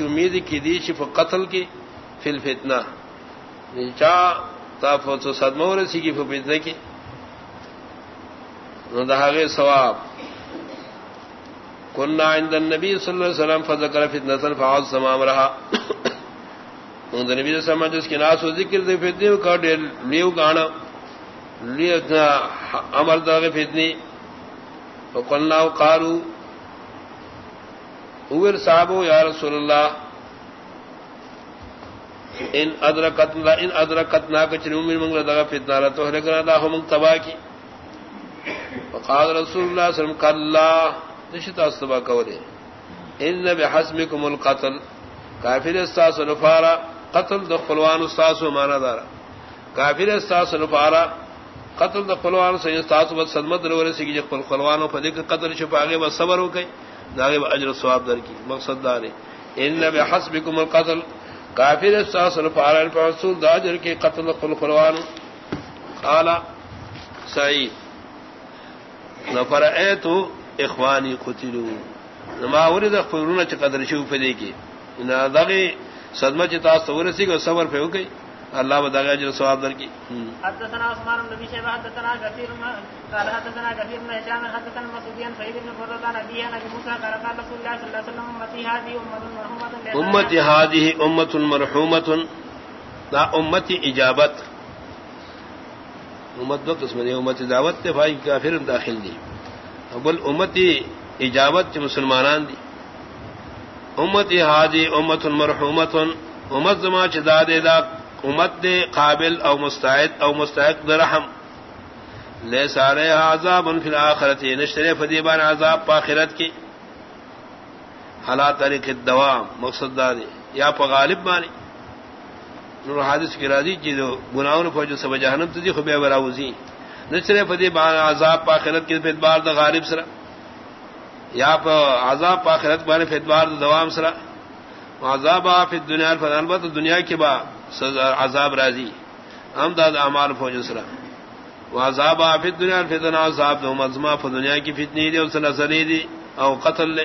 امید کی دی چف قتل کی فل فتنا یعنی چا تو سدمو رسی کی فتنے کی دہاغے ثواب. کنہ عند النبی صلی اللہ علیہ وسلم فذکر فتنہ فعاد سمام رہا نبی صلی اللہ علیہ وسلم جس کی ناس و ذکر دے فتنے کا ڈیر لیو گانا لیو عمل دا فتنی وقلنا قالوا اویر صاحب یا رسول اللہ، ان ادرکت ان ادرکت نا کچھ من منگل دغا فتنہ را تو ہرکنا دا ہم تبا کی۔ وقال رسول اللہ صلی اللہ علیہ وسلم، کلا، نشتا استبا کولے۔ ان بحسمکم القتل، کافر استاس نفارا، قتل دخلوان استاس و مانا دارا۔ کافر استاس نفارا، قتل دخلوان سے استاس بد صدمت رو رسی کی جب جی خلوانو پدک قتل چھپاگے بس صبر ہو گئی۔ داغب اجر سواب در کی، مقصد دار ان بحسبکم القتل، کافر استاصل فارن فرسول داجر کے قتل قل قلوان قال سعید نفر ایتو اخوانی قتلوا نما ورد خبرون چ قدر شو فدی کی۔ ان دغی صدمہ چ تصور سی کو صبر پہ ہو گئی۔ اللہ بدا گا جو ثواب در کی۔ حدثنا عثمان بن شيبه حدثنا كثير ما قال حدثنا كثير من هشام حدثنا مسعود سعيد بن ابي موسى قال قال رسول الله صلى الله عليه وسلم امتي هذه امه مرحومه امتي هذه امه مرحومه لا امتي اجابت۔ امت دو قسم دی امت دعوت تے بھائی کافر داخل دی۔ بل امتی اجابت مسلمانان دی۔ امتی ہادی امت مرحومت امت زما چدا دے دا امت دے قابل او مستعد او مستحق درحم لے سارے عذاب ان فی الاخرت یعنی نشترے فدیبان عذاب پاخرت کی۔ حالات طریق الدوام مقصد دادی یا پا غالب بانی۔ نور حادث کی راضی کی جو گناہوں فوج سب جہنم تجی خبی براوزی نشترے فدیبان عذاب پاخرت کی فدبار دا غالب سرا۔ یا پا عذاب پاخرت بانی فدبار دا دوام سرا۔ عذاب فی الدنیا فدنبت دنیا کی با عذاب راضی. ہم داد امال فوج سرا. وہ عذاب آفت دنیا فتنا عذاب دو مزما دنیا کی فتنی دی، اس نظری دی، او قتل لے